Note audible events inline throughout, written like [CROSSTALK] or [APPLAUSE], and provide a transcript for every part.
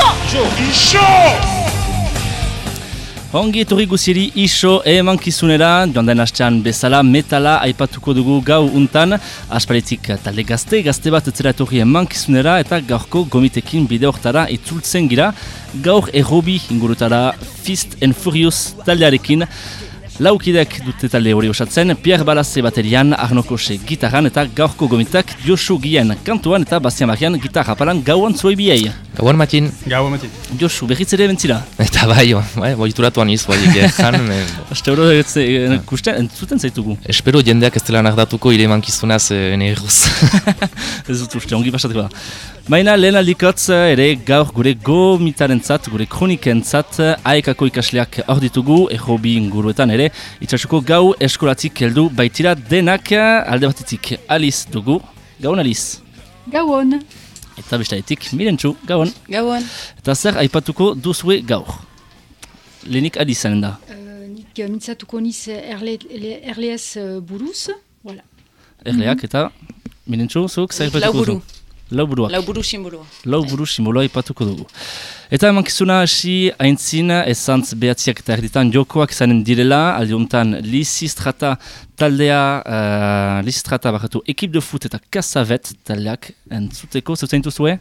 Iso! Iso! Iso! Ongi etorri guziri iso emankizunera, joan den hastean bezala metala aipatuko dugu gau untan, aspaletik talde gazte, gazte bat etzera etorri emankizunera eta gaurko gomitekin bide hortara itzultzen gira, gaur errobi ingurutara Fist and Furious taldearekin, Laukidek dute talde hori osatzen, Pierre Balaze baterian, Arno Kose gitarran eta gaurko gomitak Josu Gien kantuan eta Bastian Marian gitarra palan gauan zuei biei. Gauan matin. Gauan matin. Josu, berriz ere bentzila. Eta bai, bai, boituratu aniz, bai, egean. [LAUGHS] Aste hori kusten, entzuten zaitugu. Espero jendeak ez dela nardatuko ire mankizunaz ene erruz. [LAUGHS] ez dut uste, ongi basatuko da. Baina lehen aldikotz ere gaur gure gomitaren zat, gure kroniken zat, aekako ikasleak hor ditugu, errobi inguruetan ere, itxasuko gau eskolatik heldu baitira denak alde batitik Aliz dugu. Gauan Aliz? Gauan. Eta bestaetik Mirentxu, gauan. Gauan. Eta zer aipatuko duzue gaur? Lehenik Aliz zenen da? Uh, nik mintzatuko niz erleaz buruz. Voilà. Erleak eta Mirentxu, zuk zer aipatuko duzu? Lau buruak. Lau buru simbolua. Lau buru simbolua ipatuko dugu. Eta emankizuna hasi haintzin ezantz behatziak eta erditan jokoak izanen direla, aldi honetan Lisistrata taldea, uh, Lisistrata bakatu ekip de fut eta kasavet taldeak entzuteko, zautzen duzue?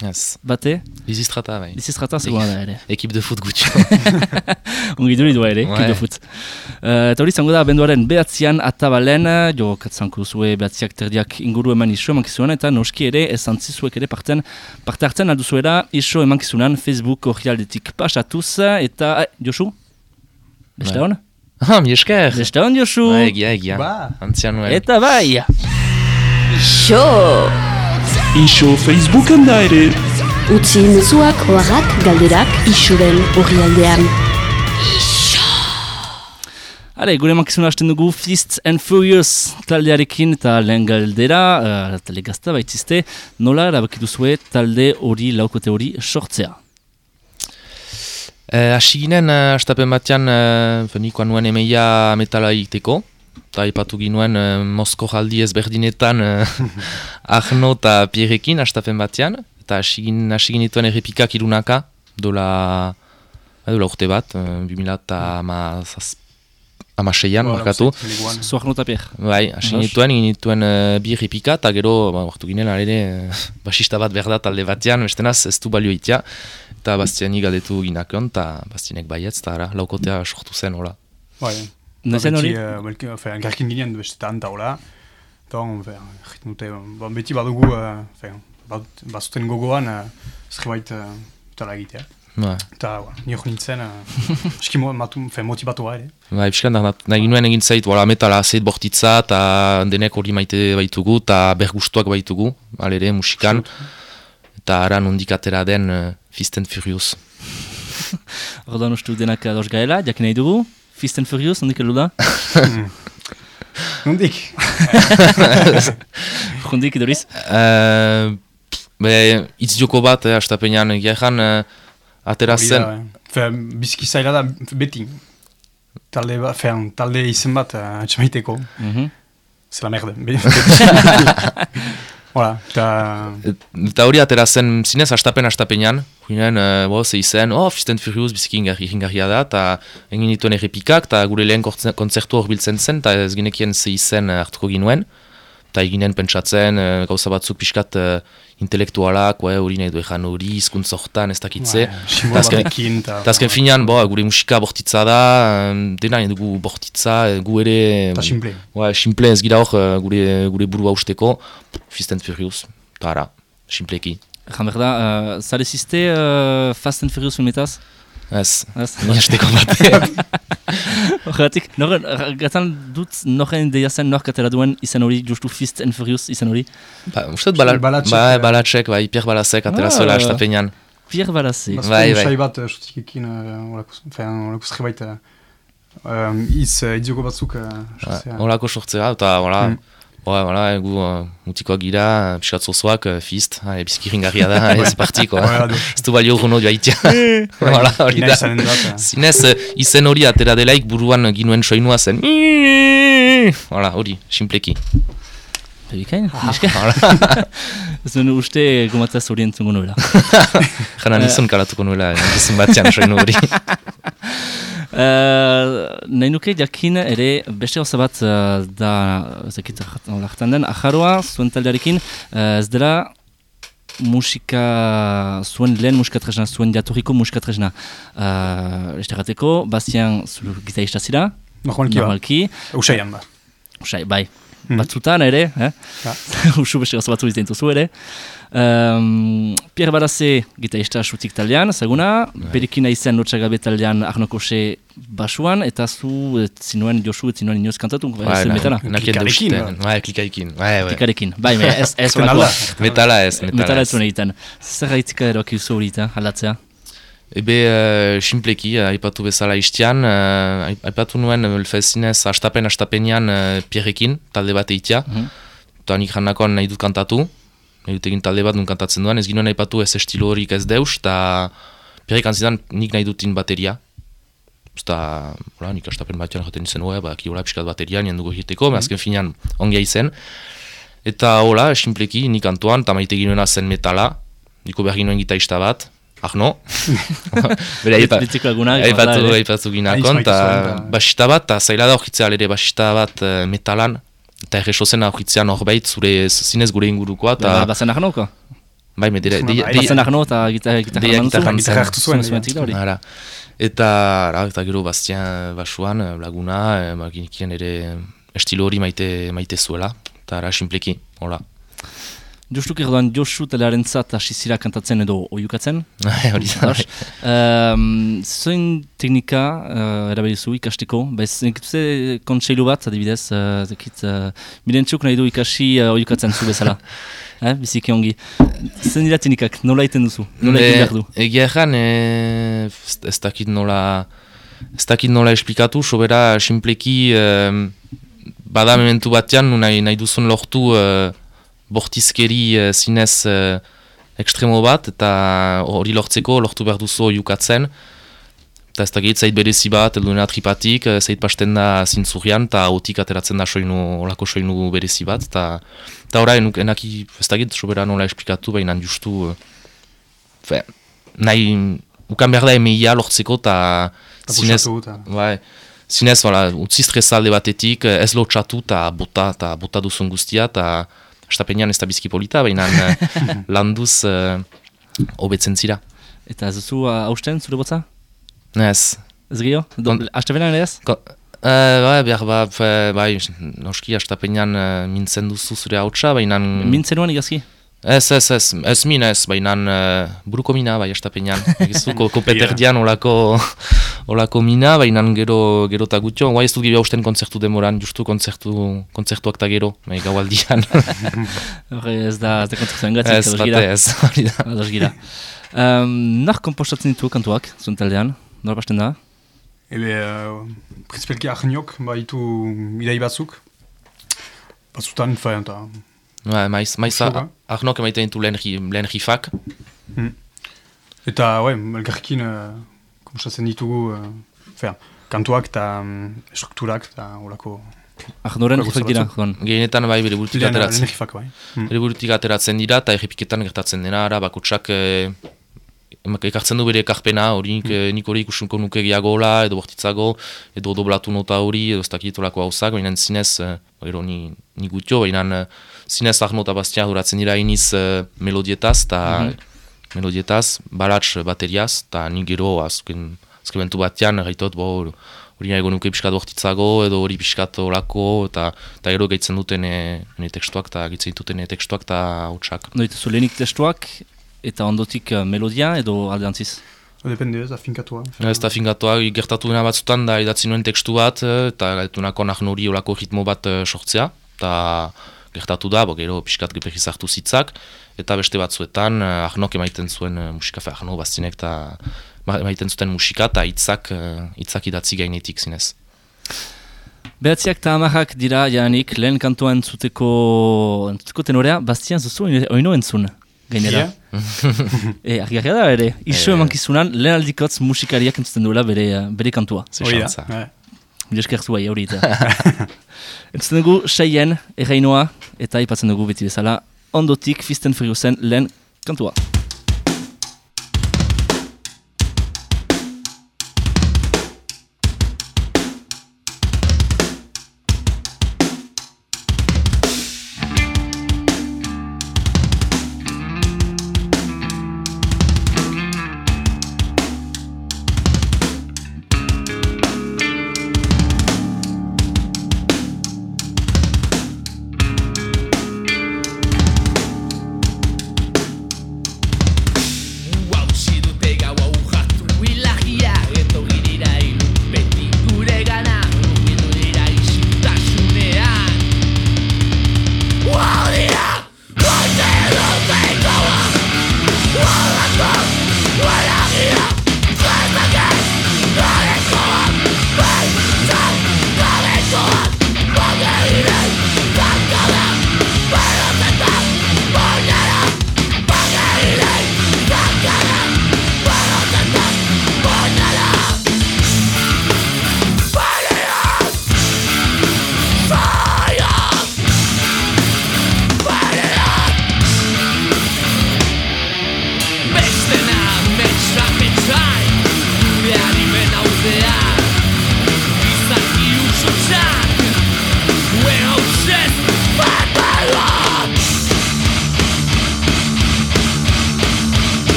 Yes. Bate? Lisistrata, bai. Lisistrata zegoen da ere. Ekip de fut gutxo. Ongi duri du ere, ekip de fut. Uh, eta hori zango da, benduaren behatzian atabalen, jo katzanko zue behatziak terdiak inguru eman iso emankizunan, eta noski ere, esantzi zuek ere parten, parte hartzen alduzuera iso emankizunan Facebook orrialdetik pasatuz, eta, eh, Josu? Beste hon? Ah, mi esker! Beste hon, Josu? Ba, egia, egia. Ba. Antzian nuen. Eta bai! Iso! Iso Facebooken da ere! Utsi mezuak, oarrak, galderak, isuren orrialdean. Hale, gure makizuna hasten dugu Fist and Furious taldearekin eta lehen galdera, uh, talde gazta baitzizte, nola erabakitu zue talde hori, laukote hori, sortzea? Eh, Asi ginen, uh, astapen batean, uh, nikoan nuen emeia metala egiteko. Eta ipatu ginuen uh, Mosko jaldi ezberdinetan uh, [LAUGHS] Arno eta Pierrekin astapen batean. Eta hasi ginituen errepikak irunaka, dola, dola urte bat, uh, 2000 eta amaseian, markatu. Zu Arno eta Pierre? Bai, hasi ginituen, ginituen uh, bi errepika, eta gero, ba, ortu ginen, ere, uh, [LAUGHS] basista bat berda talde batean, bestenaz ez du balio itia. Eta Bastiani galdetu ginakon, eta Bastianek baietz, eta laukotea sortu zen, hola. Bai, Nezen hori? Garkin ginen bestetan, eta hola. Eta, ritmute, beti badugu, bazuten gogoan, zerrebait tala egitea. Ba. Eta, nire hori nintzen, [LAUGHS] eski motibatua ere. Ba, epskan, nahi nuen egin zait, wala, metala zait bortitza, eta denek hori maite baitugu, eta bergustuak baitugu, alere, musikan. Eta ara nondik atera den uh, Fist and Furious. [LAUGHS] Ordan ustu denak ados gaela, jakin nahi dugu? Fist and Furious, nondik elu da? Nondik? Nondik iduriz? Uh, be, itz joko bat, eh, astapenean, gehan, uh, atera zen. Bizki zaila da beti. Talde, ba, fean, talde izen bat uh, atxamaiteko. Mm -hmm. Zela merde. Hola, eta... Eta hori atera zen zinez astapen astapenean, Ginen, uh, bo, ze izen, oh, Fist and Furious biziki ingarria da, eta egin dituen errepikak, eta gure lehen kontzertu hor biltzen zen, eta ez ginekien ze izen hartuko ginuen. Eta eginen pentsatzen, uh, gauza batzuk pixkat uh, intelektualak, hori nahi du ezan hori, izkuntza horretan, ez dakitze. Eta azken finean, bo, gure musika bortitza da, dena nahi dugu bortitza, gu ere... Eta simple. Ba, simple ez gira hor gure, gure burua usteko, Fist and Furious, eta ara, simpleki. Egan behar da, uh, zare ziste uh, Fast and Furious filmetaz? Ez, Ez? ni hasteko bat. [LAUGHS] Horregatik, gatan dut noren deia zen nork atera duen izan hori, justu Fist and Furious izan hori? Ba, Ustet bala, Balatxek, ba, eh. balatxek, bai, Pierre Balasek atera Ah. zuela estapenean. Pierre Balasse. Bai, bai. Sai bat, sutikekin, horako zerrebait, iz idioko batzuk... Horako sortzea, eta, hola, Mm. Ba, voilà, gu uh, mutikoak gira, piskat zozoak, uh, fist, uh, bizkiringarria da, ez partiko. Ez du balio runo joaitia. voilà, hori da. Zinez, uh, izen hori atera delaik buruan ginuen soinua zen. Voilà, hori, simpleki. Miska. Ez duen uste gomataz orientzungo nuela. Jana [LAUGHS] nizun kalatuko nuela, nizun batzean soinu hori. [LAUGHS] Uh, [LAUGHS] nahi nuke jakin ere beste gauza bat uh, da zekit laktan den aharoa zuen taldearekin. Uh, ez dela musika zuen lehen musika tresna zuen jaturiko musika tresna. Uh, esterateko bastian zu gitarista zira. Normalki ba. normalki Usaian ba. Usai, bai, Mhm. batzutan ere, eh? Ja. [LAUGHS] Usu beste gauza batzu izan duzu ere. Um, Pierre Baraze gitarista sutik taldean, zaguna, berikina izan lotxagabe taldean Arnokose basuan, eta zu ez zinuen Josu, ez zinuen inoz kantatu, bai, zen metala. Nakien Klikarekin. Bai, klikaikin. Bai, bai. Klikarekin, bai, bai, ez, ez Zuen olakoa. alda. Metala ez, metala Metala ez ez. zuen egiten. Zer gaitzika eroki duzu hori eta aldatzea? Ebe, uh, simpleki, uh, aipatu bezala istian, uh, aipatu nuen uh, fezinez astapen astapenean uh, pierrekin, talde bat eitia. Mhm. Eta nik janakoan nahi dut kantatu, nahi dut egin talde bat nun kantatzen duan, ez ginoen aipatu ez estilo horik ez deus, eta pierrek antzidan nik nahi dutin bateria. Eta, hola, nik astapen batean jaten izen, oe, ba, kiola pixkat bateria, nien dugu egiteko, mm azken finean ongia izen. Eta, hola, simpleki, nik antoan, eta maite ginoena zen metala, niko behar ginoen gitarista bat, Arno. Bera, lagunak, aipatu, hala ere. aipatu Aiz ginakon, eta zuen, basista bat, eta zaila da aurkitzea ere basista bat eh, metalan, eta erreso zen aurkitzean horbait zure zinez gure ingurukoa, eta Ba, Bazen ahnoko? bai, medere, Bai, de, bai, Bazen ahno eta gitarra Deia gitarra gitarra hartu zuen, Zuen zuen. Eta, ara, eta gero Bastian basuan, eh, laguna, eh, maginikien ere estilo hori maite, maite zuela, eta ara, simpleki, hola. Jostuk erdoan Josu telearen zat hasi zira kantatzen edo oiukatzen. [LAUGHS] hori Ados. Um, Zoin teknika uh, erabilizu ikasteko, ba ez zekitze kontseilu bat, adibidez, uh, zekit, uh, mirentzuk nahi du ikasi uh, oiukatzen zu bezala. [LAUGHS] eh, biziki ongi. Zen dira teknikak, nola iten duzu? Nola egin behar du? Egia erran, e, ez, dakit nola, ez dakit nola esplikatu, sobera simpleki e, bada mementu batean, nahi, nahi duzun lortu e, bortizkeri e, zinez ekstremo bat, eta hori lortzeko lortu behar duzu oiukatzen, eta ez dakit zait berezi bat, eldunea tripatik, e, zait pasten da zintzurian, eta otik ateratzen da soinu, olako soinu berezi bat, eta eta ora, enuk, enaki, ez dakit, sobera nola esplikatu, baina justu, fe, nahi, ukan behar da emeia lortzeko, eta zinez, bai, zinez, wala, utzi stresalde batetik, eh, ez lotxatu, eta bota, eta bota duzun guztia, eta estapenean ez da bizki polita, baina eh, [LAUGHS] landuz uh, zira. Eta ez duzu uh, hausten zure botza? Ez, Ez benan ere ez? Uh, bai, behar, ba, fe- bai, noski, astapenean uh, mintzen duzu zure hautsa, baina... Mintzenuan igazki? Ez, ez, ez, ez min ez, baina uh, buruko mina, bai, astapenean. [LAUGHS] Egizu, ko, kopeterdian olako, [LAUGHS] olako mina, baina gero, gero eta gutxo. Guai ez dut gero hausten kontzertu demoran, justu kontzertu, kontzertuak eta gero, bai, gaualdian. [LAUGHS] Horre ez da, ez da kontzertu engatik, ez, bate ez, hori da. Ados gira. Um, Nar kompostatzen ditu kantuak, zuen taldean? Nor basten da? Ebe, uh, principalki ahniok, baitu idei batzuk. Batzutan, fa, eta... Ba, maiz, maiz, ahnok emaiten ditu lehen, lehen rifak. Eta, ouais, elgarrekin, uh, kompostatzen ditugu, uh, fa, kantuak eta um, strukturak eta olako... Noren Gauza rifak dira, joan. Gehienetan bai bere burutik ateratzen. bai. Mm. Bere burutik ateratzen dira eta errepiketan gertatzen dena, ara, bakotsak eh, emak- ekartzen du bere ekarpena, hori nik, eh, nik hori ikusunko nuke gehiagola, edo bortitzago, edo doblatu nota hori, edo ez dakit olako hauzak, baina zinez, eh, gero ni, ni gutio, baina eh, zinez Arno eta Bastian duratzen dira iniz eh, melodietaz, eta melodietaz, balats bateriaz, eta ni gero azken, bentu batean, gaitot, bo, hori nahi nuke pixkat bortitzago, edo hori pixkat olako, eta, eta gero gaitzen duten e, tekstuak, eta gaitzen duten tekstuak eta hautsak. No dituzu lehenik testuak, eta ondotik uh, melodia edo aldeantziz. Depende ez, afinkatua. Ez da fingatua, gertatu dena batzutan da idatzi nuen tekstu bat, eh, eta gaitu nako nahen hori olako ritmo bat eh, sortzea, eta gertatu da, bo, gero pixkat gepegiz hartu zitzak, eta beste batzuetan, eh, ahnok emaiten zuen eh, musika, fe, ahno bazinek, eta ma- emaiten zuten musika, eta hitzak eh, hitzak idatzi gainetik zinez. Behatziak eta amarrak dira janik lehen kantua entzuteko, entzuteko tenorea, bastian zuzu oino entzun, gainera. [LAUGHS] E, argiarria da ere, iso Eh. emankizunan lehen aldikotz musikariak entzuten duela bere, bere kantua. Ze Hori da, xantza. bai. mila esker zuai hori eta. [LAUGHS] Entzuten dugu seien errainoa eta ipatzen dugu beti bezala ondotik Fisten Friusen lehen kantua.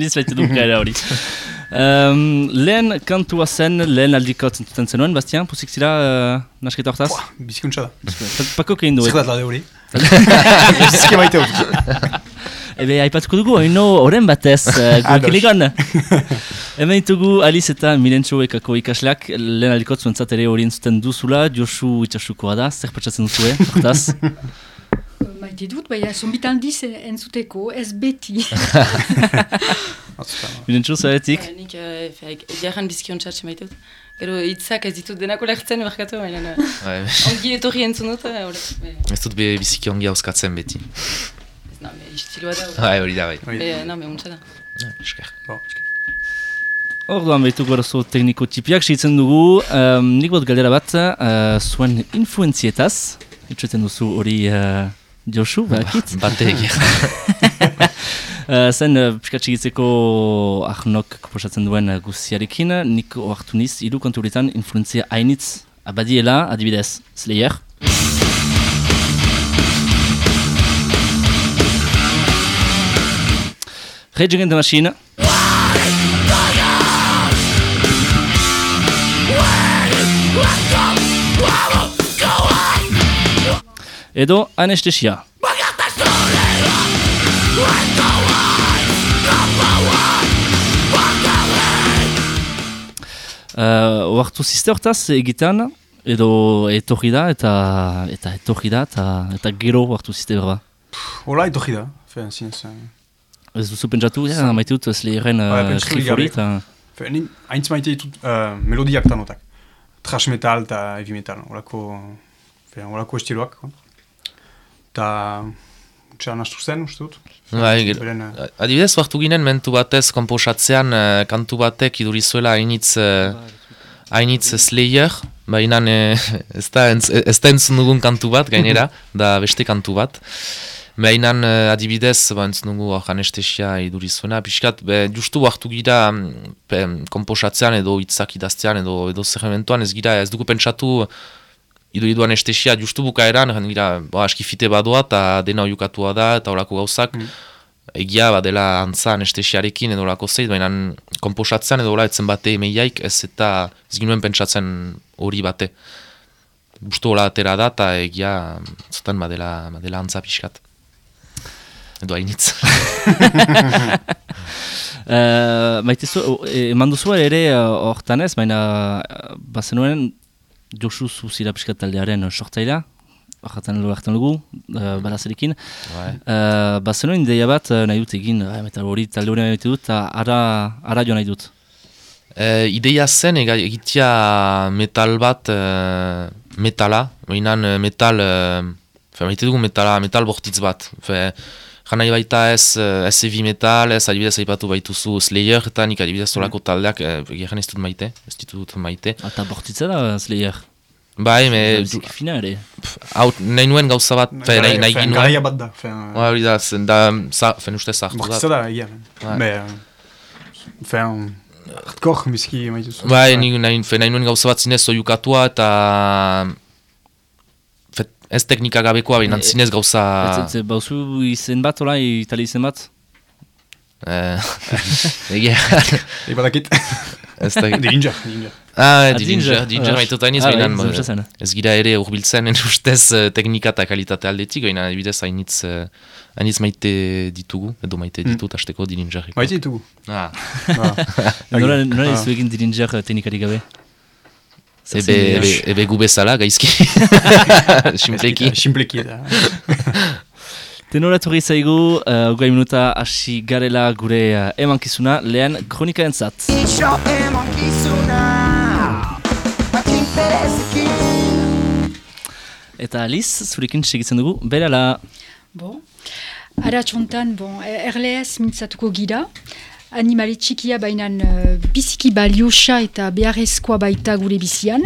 Niz baitu du gara hori. Um, lehen kantua zen, lehen aldiko zentzuten zenuen, Bastian, pusik zira uh, nasketa hortaz? Bizikuntza da. Pa- Pako kein du, Zer eh? da lade hori? Biziki maite hori. Ebe, aipatuko dugu, oino oren batez, uh, Ados. guekiligon. Hemen [LAUGHS] ditugu Alice eta Mirentxo ekako ikasleak, lehen aldiko zuentzat ere hori entzuten duzula, Josu itxasukoa da, zer patsatzen duzue, hortaz? [LAUGHS] Maite dut, baina zonbitan aldiz entzuteko, ez beti. [LAUGHS] Mirentxo, zaretik? Ba, Nik egiaran bizkion txatxe maite dut. Gero hitzak ez ditut denako lertzen berkatu, baina uh, Bai, ongi etorri entzun dut. Be, Ez dut biziki ongi hauskatzen beti. ez, no, me istiloa da. hori. Bai, hori da, bai. Me untsa da. Esker. Orduan behitu gorozo tekniko tipiak, segitzen dugu, um, nik bot galdera bat, uh, zuen influenzietaz, itxuten duzu hori uh, Josu, bakit? [LAUGHS] Bate egia. Uh, [LAUGHS] zen, uh, piskat segitzeko ahnok proposatzen duen uh, guziarekin, nik oartu niz, hiru konturetan influenzia hainitz abadiela, adibidez, Slayer. Rage Against the Machine. Edo anestesia. Uh, oartu ziste hortaz egitan, edo etorri da, eta eta etorri da, eta, eta gero oartu ziste berba. Hola, etorri da. Fe, zinez. eh, Ez duzu pentsatu, ja, maite dut Slayeren Bai, uh, pentsatu skrif hori, gabe. eta... Fe, ni haintz maite ditut uh, melodiak tanotak. Trash metal eta heavy metal. Horako, fe, horako estiloak. ko. Ta, utxa nastu zen, uste dut. Bai, eh, Adibidez, hartu ginen mentu batez komposatzean eh, kantu batek idurizuela hainitz eh, hainitz Slayer, baina eh, [LAUGHS] ez da entz- ez da entzun dugun kantu bat gainera, [LAUGHS] da beste kantu bat. Baina eh, adibidez, ba, entzun dugu hor anestesia idurizuena, pixkat, be, justu hartu gira mm, komposatzean edo hitzak idaztean edo edo zerrementuan ez gira, ez dugu pentsatu iduridu anestesia justu bukaeran, gira, ba, aski fite badoa eta dena oiukatua da eta horako gauzak, egia badela antza anestesiarekin edo lako zeit, baina komposatzean edo hola etzen bate emeiaik ez eta ez ginuen pentsatzen hori bate. Busto hola atera da eta egia zuten badela, badela antza pixkat. Edo hainitz. Uh, [LAUGHS] maite zu, e, eman duzu ere uh, hortan ez, baina uh, bazenuen Josu zuzira piskat taldearen uh, sortzaila, Horretan lo hartan dugu, uh, balazerekin. Bai. Uh, bazenuen ideia bat uh, nahi dut egin, uh, metal hori talde hori nahi dut ara, ara jo nahi dut. E, ideia zen ega, egitea metal bat e, metala, behinan metal, e, fe, dugu metala, metal bortitz bat. Fe, Jana baita ez, ez heavy metal, ez adibidez aipatu baituzu Slayer, eta nik adibidez solako taldeak, e, egeran ez dut maite, ez ditut maite. Eta bortitza da, Slayer. Bai, me, Zik fina ere. hau, nahi nuen gauza bat, fe, nahi, nahi fe. Garaia bat da. Fe, hori da, zen da, za, fen uste zartu da. Bortitza da, egia. Bai. Be, eh, fe, hardcore bizki maite zu. Bai, ni, nahi, fe, nahi nuen gauza bat zinez oiukatua eta fe, ez teknika gabekoa, baina E- zinez gauza... Ez, ez, bauzu izen bat, ola, itali izen bat? Eh, [LAUGHS] Egia, Eba dakit. ez da... Dillinger, Dillinger. Ah, Ah. Dillinger Ah, maitotan ez, ah, baina bai, ez gira ere urbiltzen en ustez eh, teknika eta kalitate aldetik, baina bidez hainitz, eh, hainitz maite ditugu, edo maite ditut hasteko Dillinger. Maite ditugu. Ah, Ah. Nola, Ah. ez egin Dillinger uh, teknikari gabe? Ebe, ebe, eh, ebe gu bezala, gaizki. [LAUGHS] Simpleki. Simpleki eta. Tenoratu [LAUGHS] zaigu, uh, gai minuta hasi garela gure uh, emankizuna, lehen kronika entzat. Eta Aliz, zurekin segitzen dugu, berala. Bon. Ara txontan, bon, erleaz mintzatuko gira. Animali txikia bainan uh, biziki baliosa eta beharrezkoa baita gure bizian.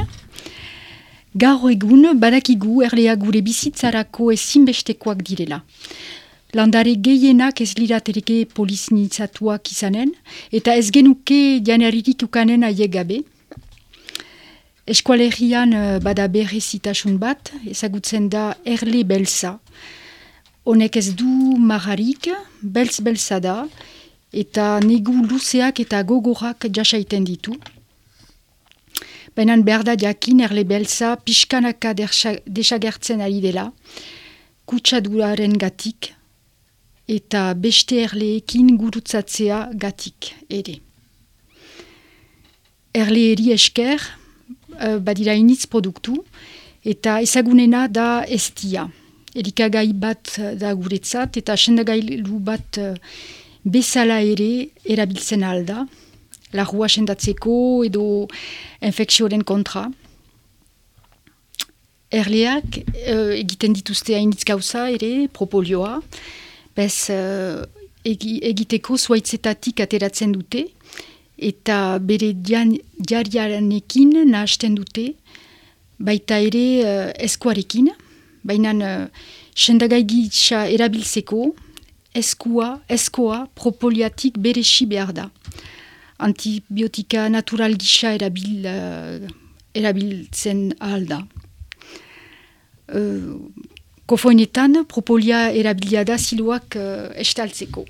Gaur egun badakigu erlea gure bizitzarako ezinbestekoak direla. Landare gehienak ez liratereke poliznizatuak izanen, eta ez genuke janaririk ukanen aiek gabe. Eskualerian uh, bada berrezitasun bat, ezagutzen da erle belza. Honek ez du marrarik, beltz-beltza da, eta negu luzeak eta gogorak jasaiten ditu. Baina behar da jakin erle belza pixkanaka desagertzen ari dela, kutsaduraren gatik, eta beste erleekin gurutzatzea gatik ere. Erleeri esker, uh, badira initz produktu, eta ezagunena da estia. Erikagai bat eh, da guretzat, eta sendagailu bat uh, bezala ere erabiltzen alda, larrua sendatzeko edo infekzioaren kontra. Erleak uh, egiten dituzte hainitz gauza ere, propolioa, bez uh, egi, egiteko zuaitzetatik ateratzen dute, eta bere dian, diariarenekin nahasten dute, baita ere uh, eskuarekin, baina uh, sendagai gitsa erabiltzeko, eskua, eskoa propoliatik beresi behar da. Antibiotika natural gisa erabil, uh, erabiltzen ahal da. Uh, kofoinetan propolia erabilia da ziloak uh, estaltzeko.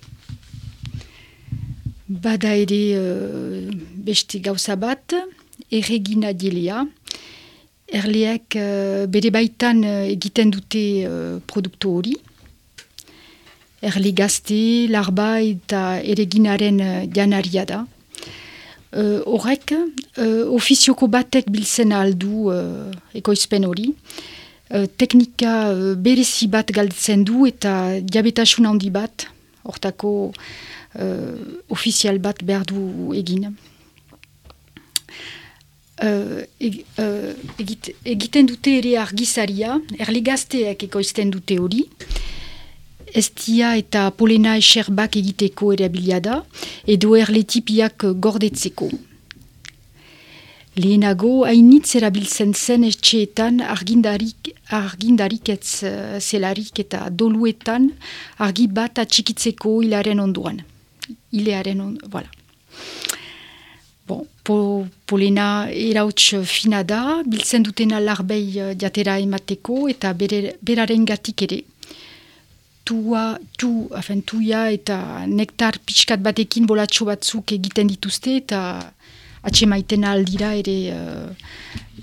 Bada ere uh, beste gauza bat, erregina dilea, erleak uh, bere baitan uh, egiten dute uh, produktu hori, erle gazte, larba eta ereginaren uh, janaria da. Uh, horrek, uh, ofizioko batek biltzen aldu uh, ekoizpen hori, uh, teknika uh, berezi bat galtzen du eta diabetasun handi bat, hortako uh, ofizial bat behar du egin. Uh, eg, uh, egit, egiten dute ere argizaria, gazteek ekoizten dute hori, estia eta polena eserbak egiteko erabilia da, edo erle tipiak gordetzeko. Lehenago, hainitz erabiltzen zen etxeetan argindarik, argindarik ez uh, zelarik eta doluetan argi bat atxikitzeko hilaren onduan. Hilearen onduan, voilà. Bon, po, polena erauts fina da, biltzen dutena larbei uh, jatera emateko eta bere, beraren gatik ere. Tua, tu, afen, tuia eta nektar pixkat batekin bolatxo batzuk egiten dituzte eta atxemaiten aldira ere uh,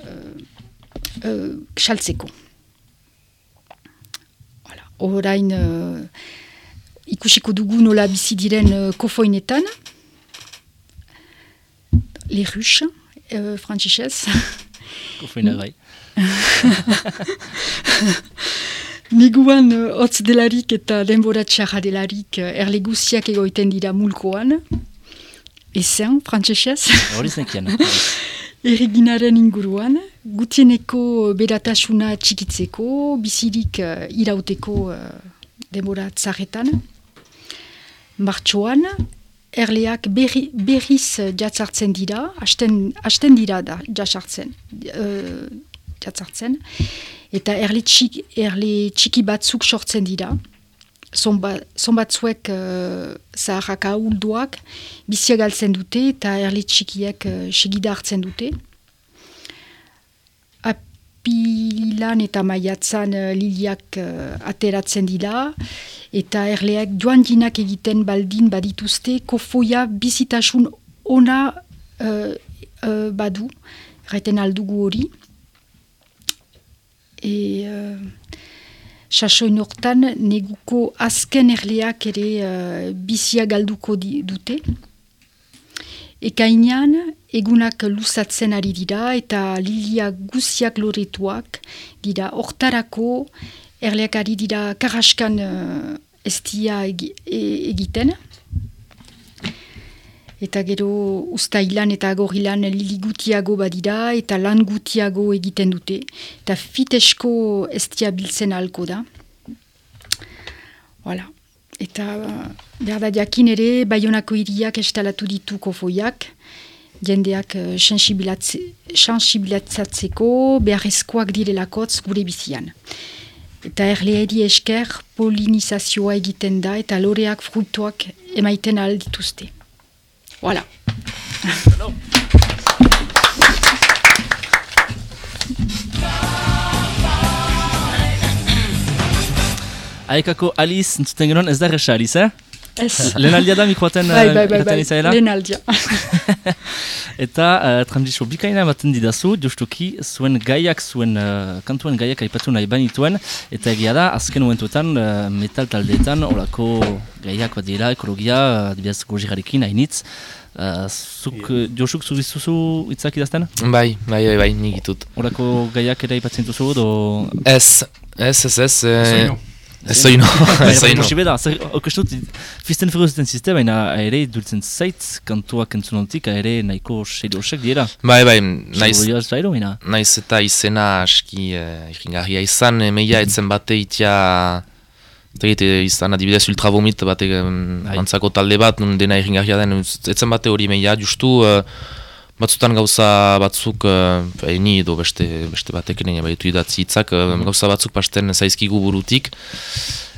uh, uh, saltzeko. Voilà. Orain uh, ikusiko dugu nola bizi diren uh, kofoinetan, les ruches, uh, frantzisez. Kofoina bai. [LAUGHS] [LAUGHS] Neguan uh, hotz delarik eta denbora txarra delarik uh, erle guziak egoiten dira mulkoan. Ezen, frantzesez. Hori zenkien. [LAUGHS] Erreginaren inguruan, gutieneko beratasuna txikitzeko, bizirik uh, irauteko uh, denbora txarretan. Martxoan, erleak berri, berriz jatzartzen dira, hasten dira da jatzartzen. Uh, jatzartzen. Eta erle, txik, erle txiki batzuk sortzen dira. Zonba, zonbatzuek uh, zaharrak ahulduak bizia galtzen dute eta erle txikiek uh, segida hartzen dute. Apilan eta maiatzan uh, liliak uh, ateratzen dira eta erleak joan dinak egiten baldin badituzte kofoia bizitasun ona uh, uh, badu, reten aldugu hori. E, uh, sasoin hortan neguko azken erleak ere uh, bizia galduko di, dute. Ekainean, egunak luzatzen ari dira eta lilia guziak loretuak dira hortarako erleak ari dira karaskan uh, estia egi, e, egiten. Eta gero ustailan eta agorilan lili gutiago badira eta lan gutiago egiten dute. Eta fitesko estia biltzen halko da. Voilà. Eta behar da jakin ere, baionako iriak estalatu ditu kofoiak, jendeak uh, sensibilatzatzeko beharrezkoak direlakotz gure bizian. Eta erleari esker polinizazioa egiten da eta loreak fruituak emaiten aldituzte. Voilà. Aekako Alice, entzuten genuen ez da resa Alice, eh? Ez. [LAUGHS] Lehen aldia da mikroaten Bai, bai, bai, bai, izaela? lehen aldia. [LAUGHS] Eta uh, transizio bikaina ematen didazu, justuki zuen gaiak, zuen uh, kantuen gaiak aipatu nahi banituen, eta egia da, azken momentuetan uh, metal taldeetan, olako gaiak bat dira, ekologia, uh, dibidez gojirarekin, hainitz, uh, zuk, yeah. Josuk, zu dizuzu hitzak idazten? Bai, bai, bai, bai, nik ditut. Olako gaiak ere aipatzen duzu, do... Ez, ez, ez, ez. eh. Ez soinu, ez soinu. Posible da, zer, okestut, fisten feroziten ziste, baina ere dultzen zait, kantuak entzunontik, ere nahiko seidosek dira. Bai, bai, naiz, zairo, naiz eta izena aski eh, iringarria izan, eh, meia etzen bate itia... Tegit, izan adibidez ultravomit bate em, Bai. antzako talde bat, nun dena iringarria den, etzen bate hori meia, justu eh, batzutan gauza batzuk, uh, ni edo beste, beste batek nire baitu idatzi hitzak, eh, gauza batzuk pasten zaizkigu burutik,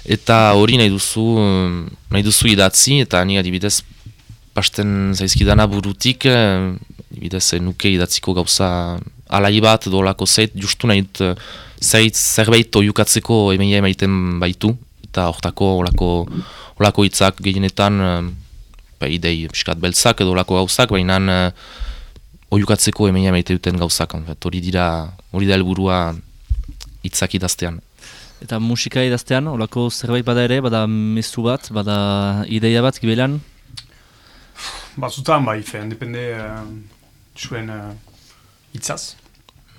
eta hori nahi duzu, eh, nahi duzu idatzi, eta ni adibidez pasten zaizkidana burutik, eh, adibidez eh, nuke idatziko gauza alai bat edo olako zait, justu nahi dut eh, zait zerbait oiukatzeko emeia emaiten baitu, eta hortako olako, olako hitzak gehienetan eh, ba, idei piskat beltzak edo olako gauzak, baina eh, oiukatzeko emeia emaite duten gauzak, hori dira, hori da helburua hitzak idaztean. Eta musika idaztean, olako zerbait bada ere, bada mezu bat, bada ideia bat, gibelan, Batzutan, bai, fe, depende uh, zuen uh, hitzaz.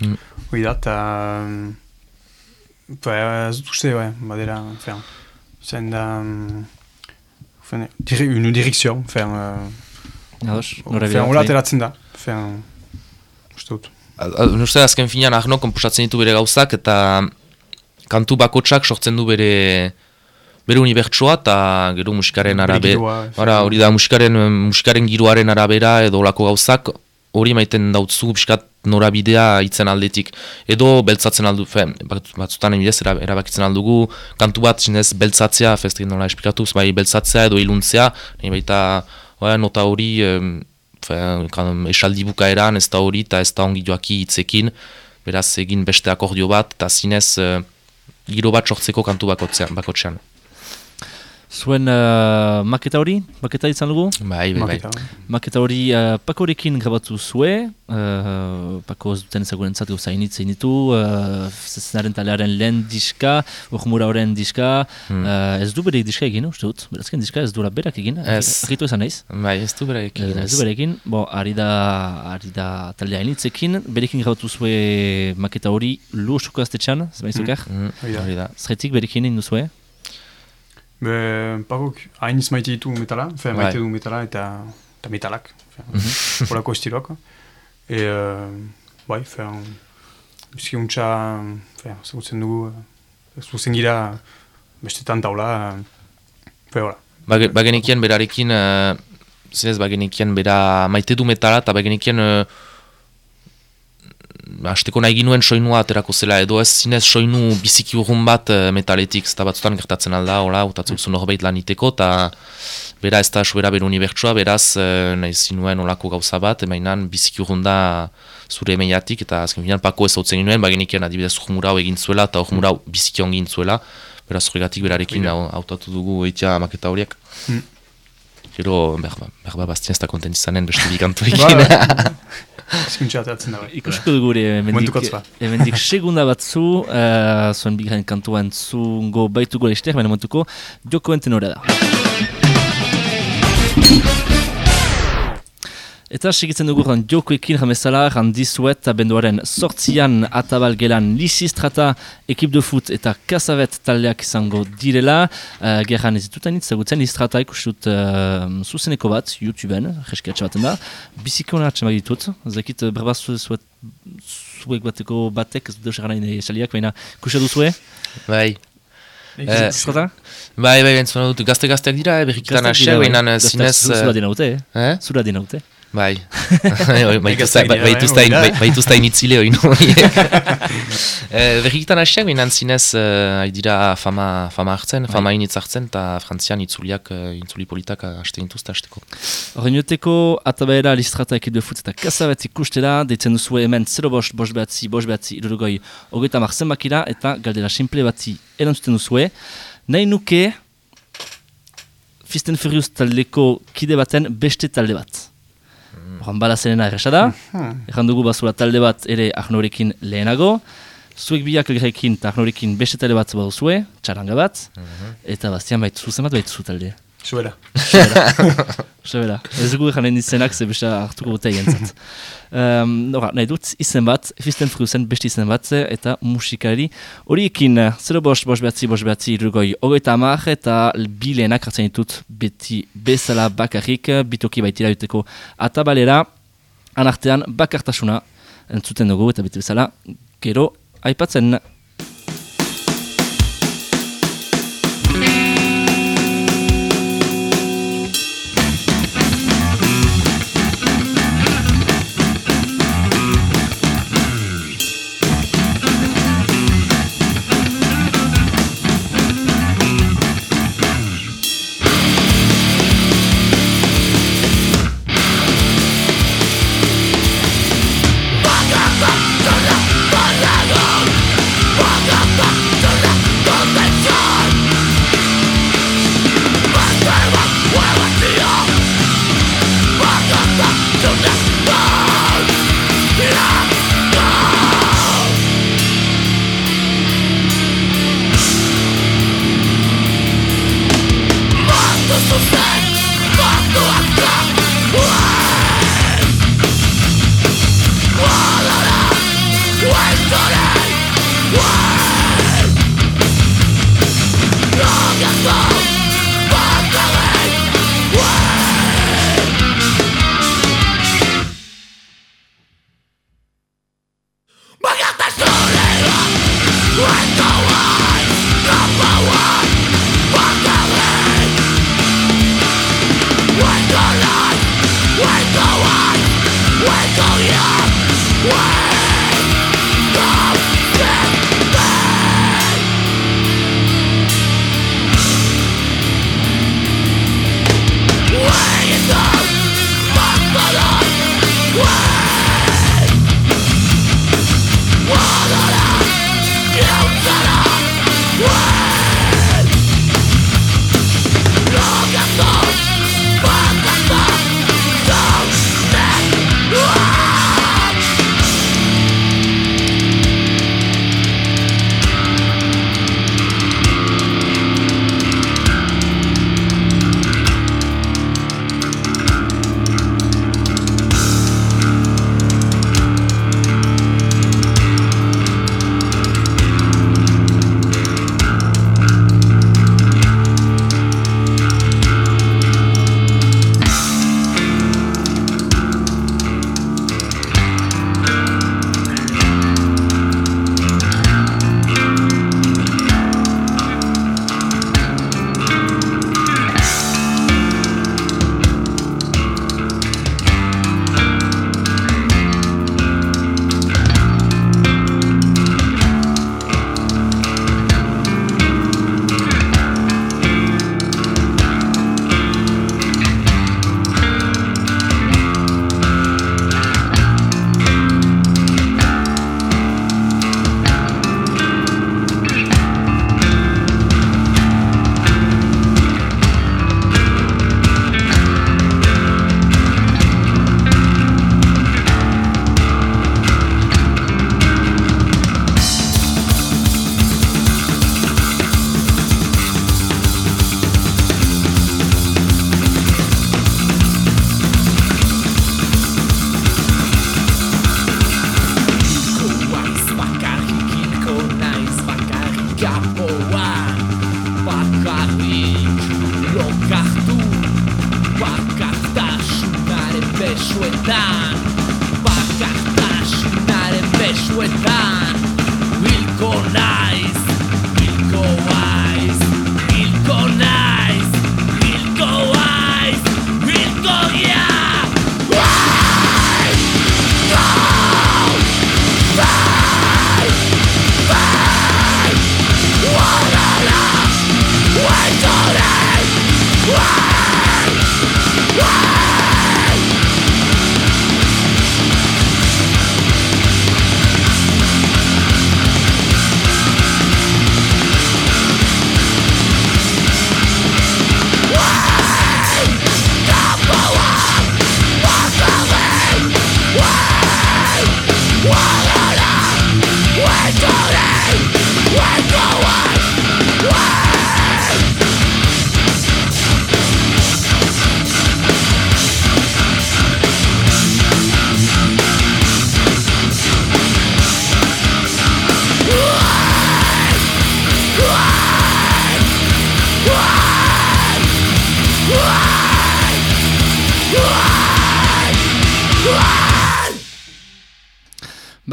Mm. Hoi da, eta... Fe, ez dut uste, bai, badera, fe, zen da... um, dire, une direction, fe, uh, ados, fe, norabidea. hola ateratzen da, fe, uste dut. Nuste azken finean Arno komposatzen ditu bere gauzak eta kantu bakotsak sortzen du bere bere unibertsoa eta gero musikaren Bere arabe giroa, Hora, hori da musikaren, musikaren giroaren arabera edo olako gauzak hori maiten dautzu piskat norabidea hitzen aldetik edo beltzatzen aldu fe, bat- batzutan era, erabakitzen aldugu kantu bat zinez beltzatzea festrik nola esplikatuz bai beltzatzea edo iluntzea nahi baita oa, nota hori esaldi bukaeran ez da hori eta ez da ongi joaki hitzekin. Beraz egin beste akordio bat eta zinez eh, giro bat sortzeko kantu bakotzean, bakotxean Zuen uh, maketa hori, maketa izan dugu? bai, bai, bai. Maketa. Maketa hori uh, pakorekin grabatu zue, uh, pako ez duten ezagurentzat gauza initz egin ditu, uh, zezenaren talearen lehen diska, urmura horren diska, Hmm. uh, ez du bere diska egin, uste dut, berazken diska ez duela berak egin, Ez. argitu esan naiz. Bai, ez du bere Eh, Ez du berekin, bo, ari da, ari da taldea initzekin, berekin grabatu zue maketa hori lu osuko aztetxan, zemaizukar, Mm, Hori da. hori da. zaitik berekin egin duzue, Be, pakok, hainiz maite ditu metala, fe, Bai. maite du metala eta, eta metalak, fe, [LAUGHS] horako estiloak. E, uh, bai, fe, bizki untxa, fe, zagutzen dugu, zuzen gira bestetan taula, uh, fe, hola. Bage- Bagenekien berarekin, uh, zinez bagenekien bera maite du metala eta bagenekien uh, hasteko nahi ginuen soinua aterako zela edo ez zinez soinu biziki urrun bat uh, metaletik eta batzutan gertatzen alda, hola, utatzen zu norbait laniteko eta bera ez da sobera bere unibertsua, beraz uh, nahi zinuen olako gauza bat, emainan biziki urrun da zure emeiatik eta azken finean pako ez hautzen ginuen, bagenekien adibidez urmura hau egin zuela eta urmura hau biziki ongi egin zuela, beraz horregatik berarekin hau- hautatu dugu eitea maketa horiek. Mm. Gero, berba, berba bastien ez da kontent izanen beste bi [LAUGHS] kantuekin. [LAUGHS] Bizki untxa ateratzen da, bai. Ikusiko dugu hemendik Momentukotz ba. hemendik segunda batzu, uh, zuen bigarren kantuan zungo baituko leizter, baina momentuko joko entenora da. Eta segitzen dugu ran jokoekin jamezala, randizuet abenduaren sortzian atabal gelan lisistrata, ekip de foot eta kasabet taldeak izango direla. Uh, Gerran ez ditutan itzagutzen listrata ikustut uh, zuzeneko bat, YouTubeen, jeskiatxe baten da. Biziki hona hartzen ditut, zekit uh, berba zu, zuet, zuek bateko batek, ez dut nahi esaliak, baina ikusia duzue? bai, Eh, bai, bai, entzuna dut, gazte-gazteak dira, eh, berrikitan hasiak, baina eh, zinez... Zura eh, dina dute, eh? Eh? Zura dina dute. Bai. Baituzta Gazteak dira, bai, baituzta initzile hori [LAUGHS] horiek. [LAUGHS] Eh, Berrikitan hasiak, baina zinez, eh, hai dira fama, fama hartzen, fama initz hartzen, eta frantzian itzuliak, eh, itzuli politak eh, haste intuzte hasteko. Horrenoteko, atabaera listrata ekip de foot eta kasabet ikustera, deitzen duzue hemen 0 bost, bost behatzi, bost behatzi, irurogoi, hogeita mar zenbakira, eta galdera simple batzi erantzuten duzue. Nahi nuke, Fisten Furious taldeko kide baten beste talde bat. Horan bala zerena erresa da, erran dugu bazula talde bat ere ahnorekin lehenago, zuek biak elgarrekin eta ahnorekin beste talde bat baduzue, txaranga bat, eta bastian baitu zuzen bat baitu Zuela. [LAUGHS] Sobera. Ez dugu janen izenak ze beste hartuko dute jentzat. um, Nora, nahi dut izen bat, Fisten Fruzen beste izen bat eta musikari horiekin 0 bost, bost behatzi, bost behatzi, irugoi hogeita amak eta bilenak hartzen ditut beti bezala bakarrik, bitoki baitira duteko atabalera, anartean bakartasuna entzuten dugu eta beti bezala gero aipatzen.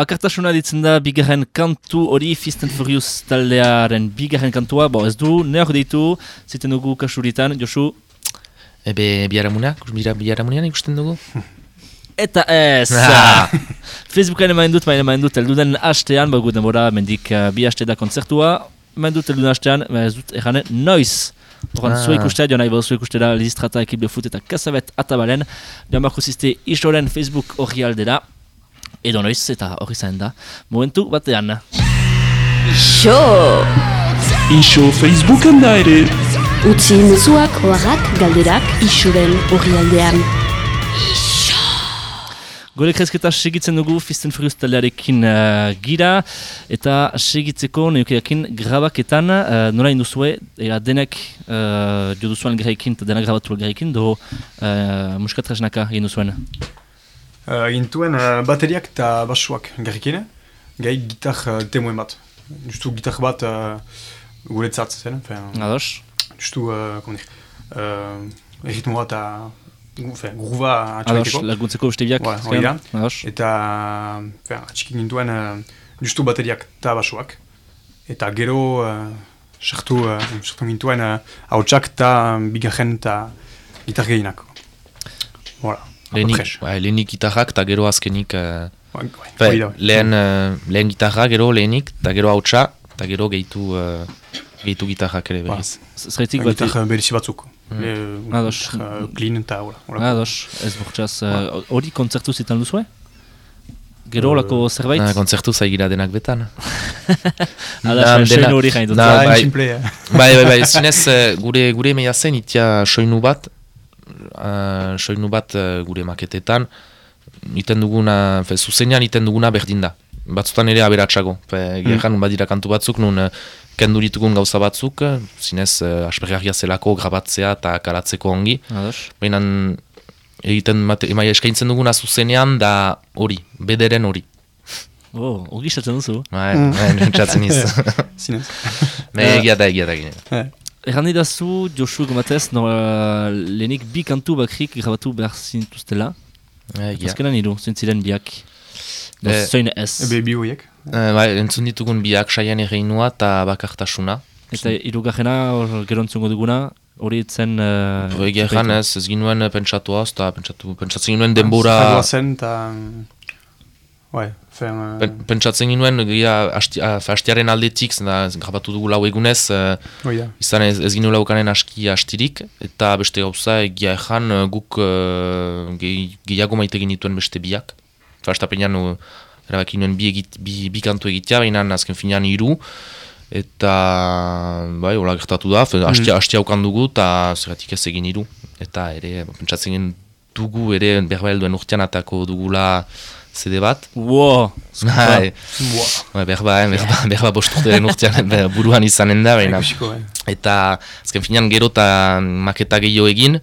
Bakartasuna ditzen da bigarren kantu hori Fist and Furious taldearen bigarren kantua, bo ez du, neok deitu, ziten dugu kasuritan, Josu, Ebe biharamunean, bira, biharamunean ikusten dugu? [LAUGHS] eta ez! Ah. [LAUGHS] Facebookan emain dut, baina emain dut, elduden hastean, bagut denbora, mendik uh, bi haste da konzertua, emain dut elduden hastean, baina ez dut errane, noiz! Horan, Ah. zue ikustea, joan nahi zu ikustera Listrata ekip de foot eta kasabet atabalen, joan barko ziste isoren Facebook hori aldera, edo noiz eta hori zain da, momentu batean. Ixo! Ixo Facebooken da ere. Utzi mezuak, oharrak, galderak, isuren orrialdean. Gure krezketa segitzen dugu Fisten Furious taldearekin uh, gira eta segitzeko neukeakin grabaketan uh, nola induzue ea denek uh, jo duzuan eta denak grabatu geraikin do uh, muskatresnaka egin duzuen. Uh, gintuen uh, bateriak eta basuak garrikin, gai gitar uh, temuen bat. Justu gitar bat uh, guretzat zen, Ados? justu, uh, dire, uh, erritmoa eta gu- fen, gruva Ados, laguntzeko beste biak? Voilà. Ados? Eta fen, atxiki gintuen uh, justu bateriak eta basuak. Eta gero uh, sartu, uh, gintuen uh, hautsak eta bigarren eta gitar gehienak. Voilà. Lehenik, bai, lehenik gitarrak eta gero azkenik... Uh, Bai, bai, bai, lehen, uh, lehen gitarra, gero lehenik, eta gero hautsa, eta gero gehitu, uh, gehitu gitarrak ere berriz. Zeraitik bat... Gitar berezi batzuk. Mm. Le- Ados. uh, clean eta hola. Ados, ez bortxaz. uh, Hori kontzertu zitan duzue? Gero olako zerbait? Ah, kontzertu zaigira denak betan. [LAUGHS] Na, soinu hori jain dut. Na, Ah, bai. eh. bai, bai, bai, zinez, gure, gure meia zen, itia soinu bat, uh, soinu bat eh, gure maketetan, iten duguna, fe, zuzenean iten duguna berdin da. Batzutan ere aberatsago. Fe, mm. badira kantu batzuk, nun uh, kendu ditugun gauza batzuk, eh, zinez, uh, aspergarria zelako grabatzea eta karatzeko ongi. Baina egiten emaia eskaintzen duguna zuzenean da hori, bederen hori. Oh, ongi izatzen duzu. Bai, bai, nintzatzen iz. Zinez. [LAUGHS] Me egia da, egia da gine. Eh, Erran didazu, Josu gomatez, no, uh, lehenik bi kantu bakrik grabatu behar zintuztela. Egia. Azkenan hiru, zintziren biak. No, Eh, Zoin ez. Ebe bi horiek. Eh, bai, entzun ditugun biak saian erreinua eta bakartasuna. Eta hirugarrena hor gero entzungo duguna, hori etzen... Uh, Egia ez, ez ginuen eh, pentsatuaz, eta pentsatu, pentsatzen ginuen denbora... Zagua zen eta... Bai, fen... Uh, Pen, pentsatzen ginuen, gira, asti, astiaren aldetik, zena grabatu dugu lau egunez, eh, hori da. izan ez, ez ginu laukanen aski astirik, eta beste gauza egia erran eh, guk uh, gehi, gehiago maite genituen beste biak. Fastapenean uh, erabaki nuen bi, egit, bi, bi kantu egitea, baina azken finean hiru eta bai, hola gertatu da, fe, hastia, hastia aukan dugu, eta zeratik ez egin hiru Eta ere, pentsatzen dugu ere berba helduen urtean atako dugula CD bat. Wow! Bai, bai, berba, eh, berba, berba bosturteren urtean [LAUGHS] be- buruan izanen da, baina. Eh. Eta azken finean gero eta maketa gehiago egin,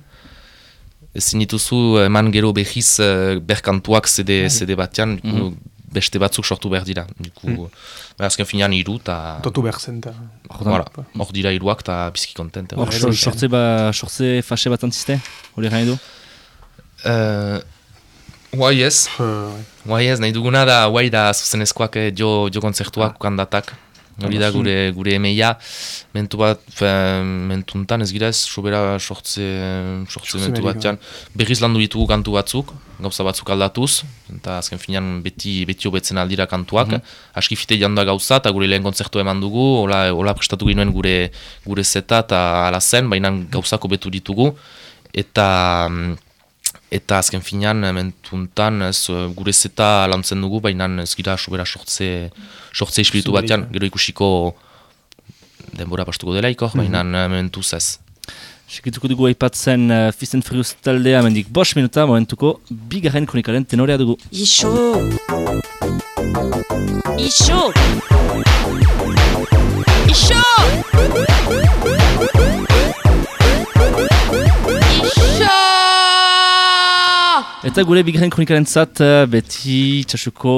ezin dituzu eman gero behiz eh, berkantuak CD, CD batean, dugu, beste batzuk sortu behar dira. Dugu, bai, azken finean hiru eta Totu behar zen eta... hor dira hiruak eta bizki kontent. Hor, so- sortze, ba, sortze fase bat antziste? Hori gane du? Uh, Guai ez, guai ez, nahi duguna da, guai da zuzenezkoak eh, jo, jo kontzertuak, kandatak. Hori da gure, gure emeia, mentu bat, fe, mentuntan ez gira ez, sobera sortze, sortze mentu batean. Berriz landu ditugu kantu batzuk, gauza batzuk aldatuz, eta azken finean beti, beti hobetzen aldira kantuak. Aski fite janda gauza, eta gure lehen kontzertu eman dugu, hola, hola prestatu ginoen gure, gure zeta eta ala zen, baina gauzako betu ditugu. Eta, mm, eta azken finean, mentuntan, ez, eh, gure zeta lantzen dugu, baina ez gira sobera sortze, sortze espiritu batean, gero ikusiko denbora pastuko delaiko, baina eh, mentuz ez. Sekituko dugu aipatzen uh, Fist and Furious taldea mendik bost minuta, momentuko bigarren kronikaren tenorea dugu. Ixo! Ixo! Eta gure bigarren kronikaren zat, eh, beti txasuko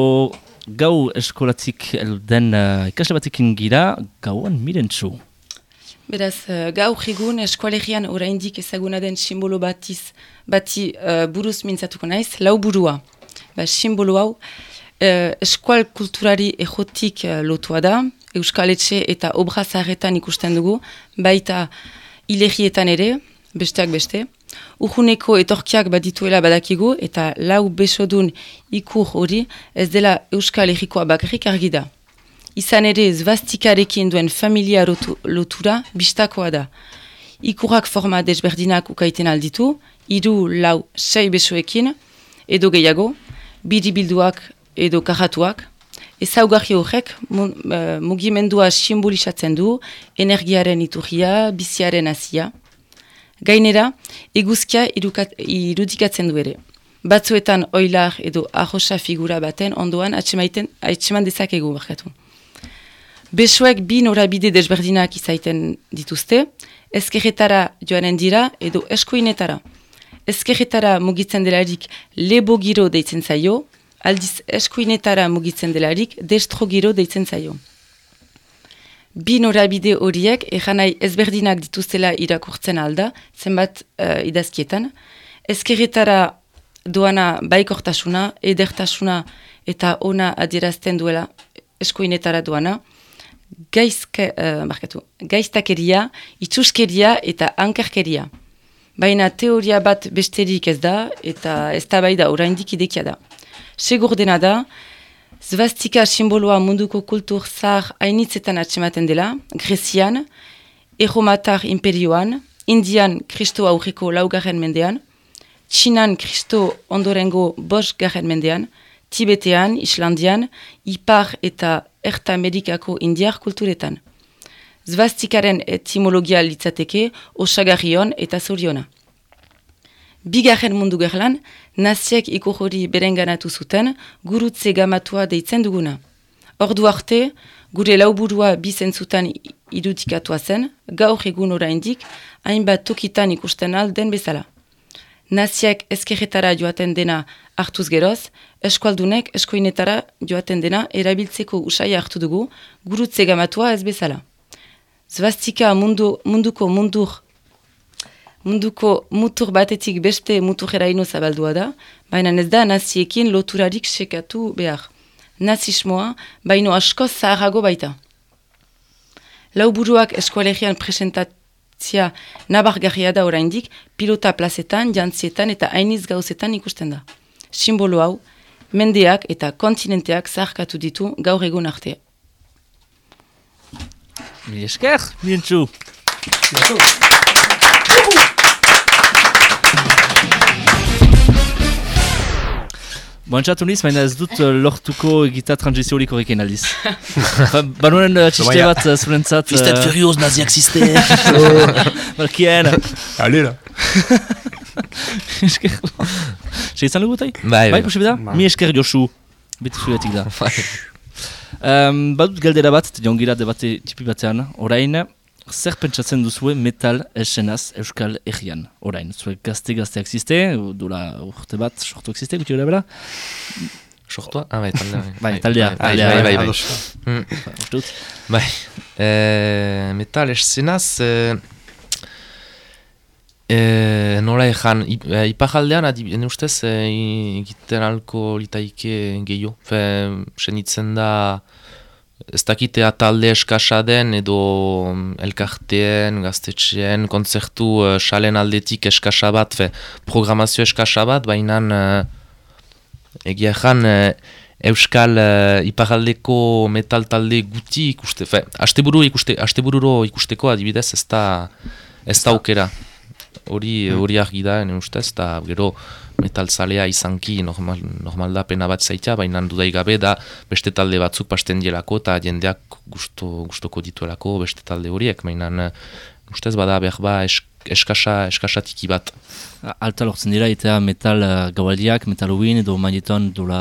gau eskolatik elden uh, ikasle batekin gira, gauan mirentzu. Beraz, uh, gaur egun eskualegian oraindik ezaguna den simbolo batiz, bati uh, buruz mintzatuko naiz, lau burua. Ba, simbolo hau, uh, eskual kulturari ejotik uh, lotua da, Euskal Etxe eta obra zaharretan ikusten dugu, baita ilegietan ere, besteak beste. Urjuneko etorkiak badituela badakigu eta lau besodun ikur hori ez dela Euskal Herrikoa bakarrik argi da. Izan ere zvastikarekin duen familia rotu, lotura bistakoa da. Ikurrak forma desberdinak ukaiten alditu, hiru lau sei besoekin, edo gehiago, biribilduak edo karatuak, Ezaugarri horrek eh, mugimendua simbolizatzen du, energiaren iturria, biziaren hasia. Gainera, eguzkia irudikatzen du ere. Batzuetan oilar edo arrosa figura baten ondoan atxeman dezakegu barkatu. Besoek bi norabide desberdinak izaiten dituzte, ezkerretara joanen dira edo eskuinetara. Ezkerretara mugitzen delarik lebo giro deitzen zaio, aldiz eskuinetara mugitzen delarik destro giro deitzen zaio. Bi norabide horiek ejanai ezberdinak dituztela irakurtzen alda, zenbat uh, idazkietan. Ezkerretara doana baikortasuna, edertasuna eta ona adierazten duela eskuinetara doana, gaizke, uh, markatu, gaiztakeria, itxuskeria eta ankerkeria. Baina teoria bat besterik ez da eta ez da bai da oraindik idekia da. Segur dena da, Zvastika simboloa munduko kultur zahar hainitzetan atxematen dela, Grezian, Erromatar imperioan, Indian kristo aurreko laugarren mendean, Txinan kristo ondorengo bos garren mendean, Tibetean, Islandian, Ipar eta Erta Amerikako indiar kulturetan. Zvastikaren etimologia litzateke osagarrion eta zoriona. Bigarren mundu gerlan, naziek ikur hori berenganatu zuten, gurutze gamatua deitzen duguna. Ordu arte, gure lauburua bizentzutan irudikatua zen, gaur egun oraindik, hainbat tokitan ikusten al den bezala. Naziek ezkerretara joaten dena hartuz geroz, eskualdunek eskoinetara joaten dena erabiltzeko usaia hartu dugu, gurutze gamatua ez bezala. Zvastika mundu, munduko mundur munduko mutur batetik beste muturera ino zabaldua da, baina ez da naziekin loturarik sekatu behar. Nazismoa, baino askoz zaharago baita. Lauburuak eskualegian presentatzia nabargarria da oraindik, pilota plazetan, jantzietan eta hainiz gauzetan ikusten da. Simbolo hau, mendeak eta kontinenteak zaharkatu ditu gaur egun arte. Mil esker, mirentzu. Bontxatu niz, baina ez dut eh, lortuko egita transizio horik horrekin aldiz. [LAUGHS] Ba- Banunen uh, txiste Baina- bat uh, zurentzat... Fist and eh, Furious naziak ziste. Balkien. Allez là Esker. Segizan dugu tai? Bai, Bai, bai. posible da? Bai. Mi esker Josu. Beti zuretik da. Um, badut galdera bat, eta jongira debate tipi batean, orain, zer pentsatzen duzue metal esenaz Euskal Herrian? Orain, zuek gazte-gazteak ziste, dula urte bat, sortu existe, guti gara bera? Sortua? Ah, bai, taldea. Bai, taldea, Bai, taldea, bai, bai, bai. Ados. Mm. Uste dut? Bai, e, metal eszenaz, e, e, nola ezan, ip, ipajaldean, adib- ene ustez, egiten alko litaike gehiago. Fe, senitzen da, ez dakitea talde eskasa den, edo elkarteen, gaztetxeen, kontzertu e, salen aldetik eskasa bat, fe, programazio eskasa bat, baina e, egia ezan, e, Euskal uh, iparaldeko metal talde guti ikuste, fe, asteburu ikuste, astebururo ikusteko adibidez ez da, ez da aukera. Hori hori argi da, ustez, eta gero metal zalea izanki normal, normal da pena bat zaitea, baina dudai gabe da beste talde batzuk pasten dielako eta jendeak gusto, gustoko dituelako beste talde horiek, baina ustez bada behar ba es, eskasa, eskasa tiki bat. Alta lortzen dira, eta metal uh, gaualdiak, metal uin, edo magneton dola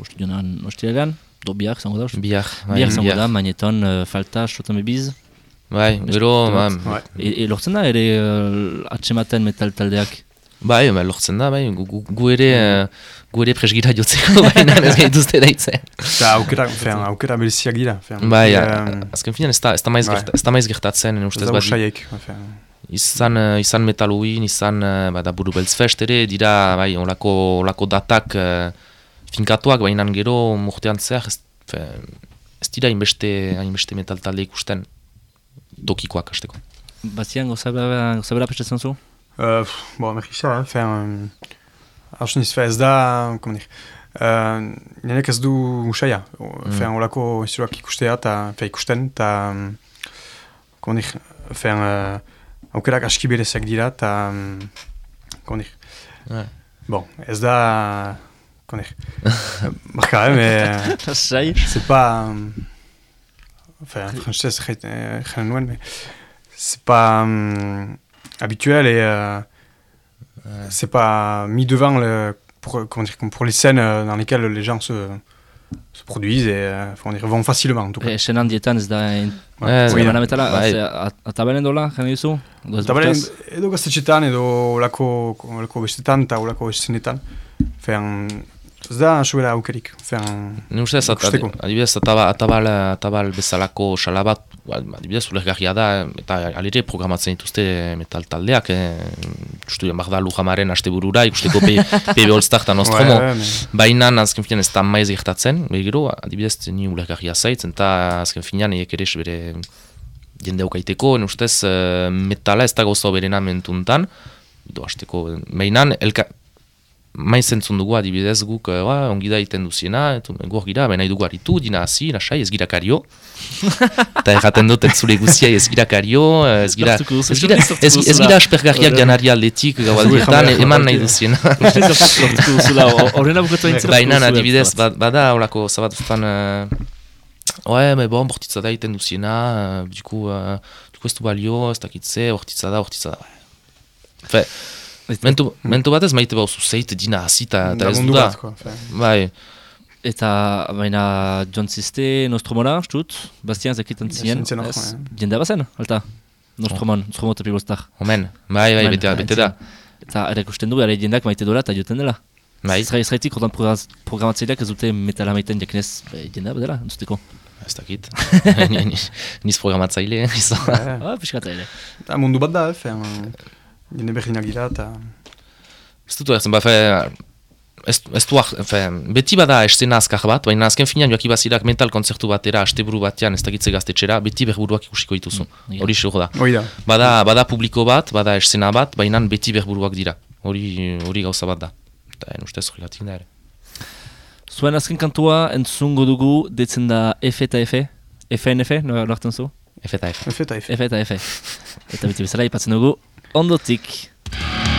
ostionan ostilegan, do biak, zango da? Biar, bai, Biak zango da, magneton uh, falta, sotame biz. Bai, gero, ba. E, e, lortzen da, ere uh, atsematen metal taldeak? Bai, ba, lortzen da, bai, gu, gu, gu ere, eh, gu ere presgira jotzeko, [LAUGHS] baina ez gaituzte daitzen. Eta aukera, fean, aukera bereziak dira. Fean. Bai, Em, azken finean ez da, ez da maiz, bai. gerta, ez da maiz gertatzen, ez ustez da bat, usaiek. fean. izan, eh, izan metaluin, izan, eh, bada buru beltzfest ere, dira, bai, olako, olako datak eh, finkatuak, baina gero murtean zehar, ez, fe, ez dira hainbeste, hainbeste metal talde ikusten tokikoak hasteko. Bastian, gozabera, gozabera prestatzen zu? Uh, bon, merkisa, eh? fean, hausen izfe ez da, comment dire, uh, nenek ez du mm. fean, olako instruak ikustea, eta, fe, ikusten, eta, comment dire, fean, uh, aukerak aski berezak dira, eta, um, comment dire, Ouais. bon, ez da, comment dire, [LAUGHS] marka, eh, mais, Sai. c'est pas, um, enfin, en français, euh, mais c'est pas hum, habituel et euh, c'est pas mis devant le, pour, comment dire, comme pour les scènes euh, dans lesquelles les gens se, se produisent et euh, dire, vont facilement en tout cas. Esen handietan ez da... in- Oui, Zemana metala, bai. ze, a- atabelen dola, jane duzu? Goz Eta bale, bustaz? edo gaztetxetan edo olako, olako bestetan eta olako eszenetan. Fean, ez da sobera aukerik. Fean, Ni ustez, adibidez, atabal, atabal, atabal bezalako salabat, adibidez, ulergarria da, eta alire programatzen dituzte metal taldeak, eh, justu behar da Lujamaren asteburura, ikusteko P- PB All-Star eta Nostromo, Ouais, ouais, baina azken finean ez da maiz gertatzen, behigero, adibidez, ni ulergarria zaitzen, eta azken finean eiek ere bere jende aukaiteko, ustez, eh, metala ez da gauza berena mentuntan, edo hasteko, mainan, elka, maiz entzun dugu adibidez guk, eh, ba, ongi da iten duziena, etu, gira, baina dugu aritu, dina hasi, lasai, ez gira kario. [LAUGHS] Eta erraten dut, ez zure guzia ez gira kario, eh, ez gira, ez gira, ez, ez gira aspergarriak janari aldetik gau aldietan, eman nahi duziena. [LAUGHS] [LAUGHS] Baina adibidez, ba- bada holako zabat uh, oe, me bon, bortitza da iten duziena, uh, duku, uh, duku ez du balio, ez dakitze, bortitza da, bortitza da. Fe, mentu, mentu batez maite bauzu zeit dina hasi eta ez du lagundu da. Bai, Eta, baina, John Ziste, Nostromora, stut, Bastian zekitan zinen. bai. Jendea bazen, alta? Nostromon, Nostromo eta Pigostar. omen, bai, bai, bete, bete da. Eta ere ikusten du, ere jendeak maite dola eta joten dela. Bai, Zra izraitik, ordan prograz- programatzaileak ez dute metala maiten jakinez e, jendea badela, entzuteko. ez dakit. [LAUGHS] Ni- ni- Niz programatzaile, [LAUGHS] izan. Ouais. Ah, pixkat ere. Eta mundu bat da, eh, fean, jende berdinak dira eta... Ez dut erzen, ba, fe, ez, ez du, fe, beti bada estena azkar bat, baina azken finean joaki bazirak metal kontzertu batera, asteburu batean, ez dakitze gaztetxera, beti berburuak ikusiko dituzu. Mm, Hori mm, da. Hoi da. Bada, bada publiko bat, bada estena bat, baina beti berburuak dira. Hori hori gauza bat da. Eta en ustez horregatik da ere. Zuen azken kantua entzungo dugu, detzen da F eta F. FNF, nora hartzen zu? F eta F. Efe eta efe. F eta F. Eta beti bezala ipatzen dugu, ondotik. Zakiak